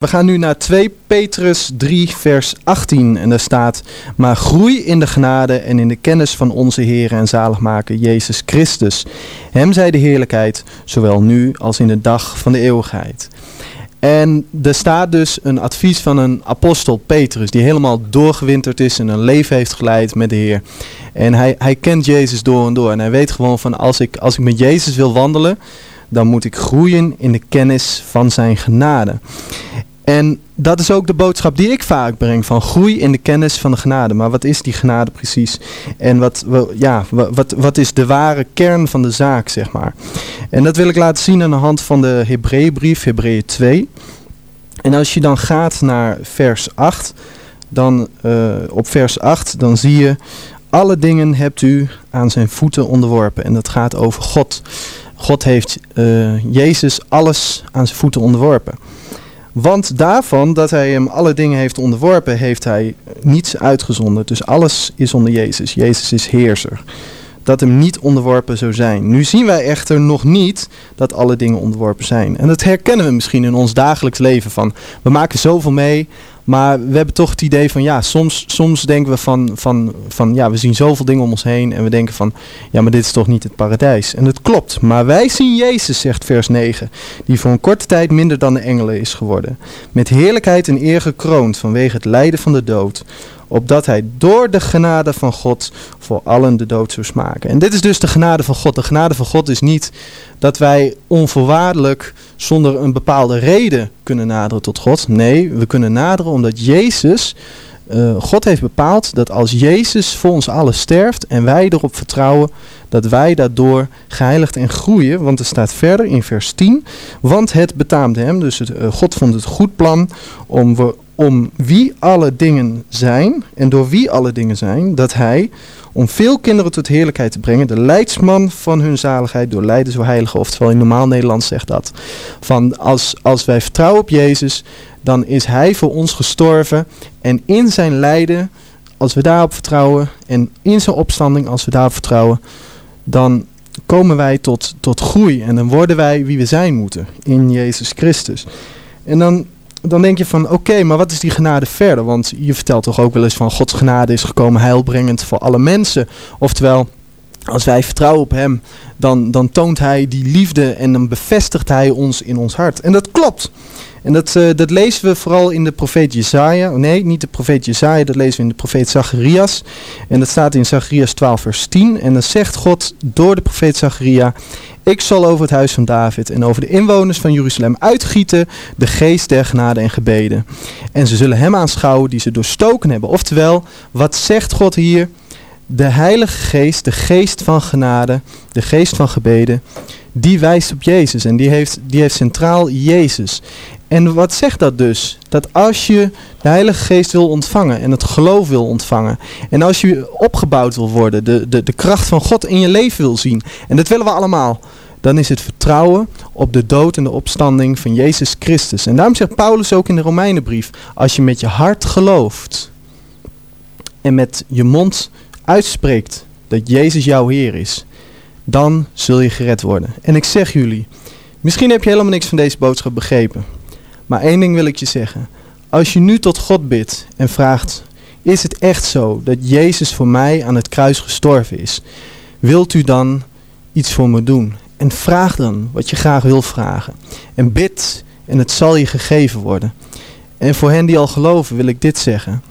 We gaan nu naar 2 Petrus 3, vers 18. En daar staat: Maar groei in de genade en in de kennis van onze Heer en zaligmaker Jezus Christus. Hem zij de heerlijkheid, zowel nu als in de dag van de eeuwigheid. En er staat dus een advies van een apostel Petrus, die helemaal doorgewinterd is en een leven heeft geleid met de Heer. En hij, hij kent Jezus door en door. En hij weet gewoon van als ik, als ik met Jezus wil wandelen, dan moet ik groeien in de kennis van zijn genade. En dat is ook de boodschap die ik vaak breng: van groei in de kennis van de genade. Maar wat is die genade precies? En wat, ja, wat, wat is de ware kern van de zaak, zeg maar? En dat wil ik laten zien aan de hand van de Hebreeënbrief, Hebreeën 2. En als je dan gaat naar vers 8, dan uh, op vers 8, dan zie je: alle dingen hebt u aan zijn voeten onderworpen. En dat gaat over God. God heeft uh, Jezus alles aan zijn voeten onderworpen. Want daarvan dat hij hem alle dingen heeft onderworpen, heeft hij niets uitgezonden. Dus alles is onder Jezus. Jezus is heerser. Dat hem niet onderworpen zou zijn. Nu zien wij echter nog niet dat alle dingen onderworpen zijn. En dat herkennen we misschien in ons dagelijks leven van. We maken zoveel mee. Maar we hebben toch het idee van ja, soms, soms denken we van, van, van ja, we zien zoveel dingen om ons heen en we denken van ja, maar dit is toch niet het paradijs. En dat klopt, maar wij zien Jezus, zegt vers 9, die voor een korte tijd minder dan de engelen is geworden. Met heerlijkheid en eer gekroond vanwege het lijden van de dood, opdat hij door de genade van God voor allen de dood zou smaken. En dit is dus de genade van God. De genade van God is niet dat wij onvoorwaardelijk zonder een bepaalde reden kunnen naderen tot God. Nee, we kunnen naderen omdat Jezus, uh, God heeft bepaald dat als Jezus voor ons allen sterft en wij erop vertrouwen, dat wij daardoor geheiligd en groeien. Want er staat verder in vers 10, want het betaamde hem, dus het, uh, God vond het goed plan om we om wie alle dingen zijn en door wie alle dingen zijn, dat hij, om veel kinderen tot heerlijkheid te brengen, de leidsman van hun zaligheid door lijden zo heilige, oftewel in normaal Nederlands zegt dat, van als, als wij vertrouwen op Jezus, dan is hij voor ons gestorven en in zijn lijden, als we daarop vertrouwen en in zijn opstanding, als we daarop vertrouwen, dan komen wij tot, tot groei en dan worden wij wie we zijn moeten in Jezus Christus. En dan dan denk je van oké, maar wat is die genade verder? Want je vertelt toch ook wel eens van Gods genade is gekomen heilbrengend voor alle mensen. Oftewel, als wij vertrouwen op Hem, dan, dan toont Hij die liefde en dan bevestigt Hij ons in ons hart. En dat klopt. En dat, uh, dat lezen we vooral in de profeet Jezaja. Nee, niet de profeet Jezaja, dat lezen we in de profeet Zacharias. En dat staat in Zacharias 12 vers 10. En dan zegt God door de profeet Zacharia... Ik zal over het huis van David en over de inwoners van Jeruzalem uitgieten de geest der genade en gebeden. En ze zullen hem aanschouwen die ze doorstoken hebben. Oftewel, wat zegt God hier? De Heilige Geest, de geest van genade, de geest van gebeden, die wijst op Jezus en die heeft, die heeft centraal Jezus. En wat zegt dat dus? Dat als je de Heilige Geest wil ontvangen en het geloof wil ontvangen. En als je opgebouwd wil worden, de, de, de kracht van God in je leven wil zien. En dat willen we allemaal. Dan is het vertrouwen op de dood en de opstanding van Jezus Christus. En daarom zegt Paulus ook in de Romeinenbrief. Als je met je hart gelooft en met je mond uitspreekt dat Jezus jouw Heer is. Dan zul je gered worden. En ik zeg jullie, misschien heb je helemaal niks van deze boodschap begrepen. Maar één ding wil ik je zeggen. Als je nu tot God bidt en vraagt: Is het echt zo dat Jezus voor mij aan het kruis gestorven is? Wilt u dan iets voor me doen? En vraag dan wat je graag wil vragen. En bid en het zal je gegeven worden. En voor hen die al geloven wil ik dit zeggen.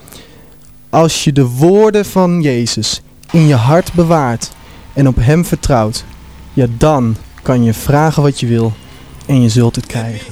Als je de woorden van Jezus in je hart bewaart en op Hem vertrouwt, ja dan kan je vragen wat je wil en je zult het krijgen.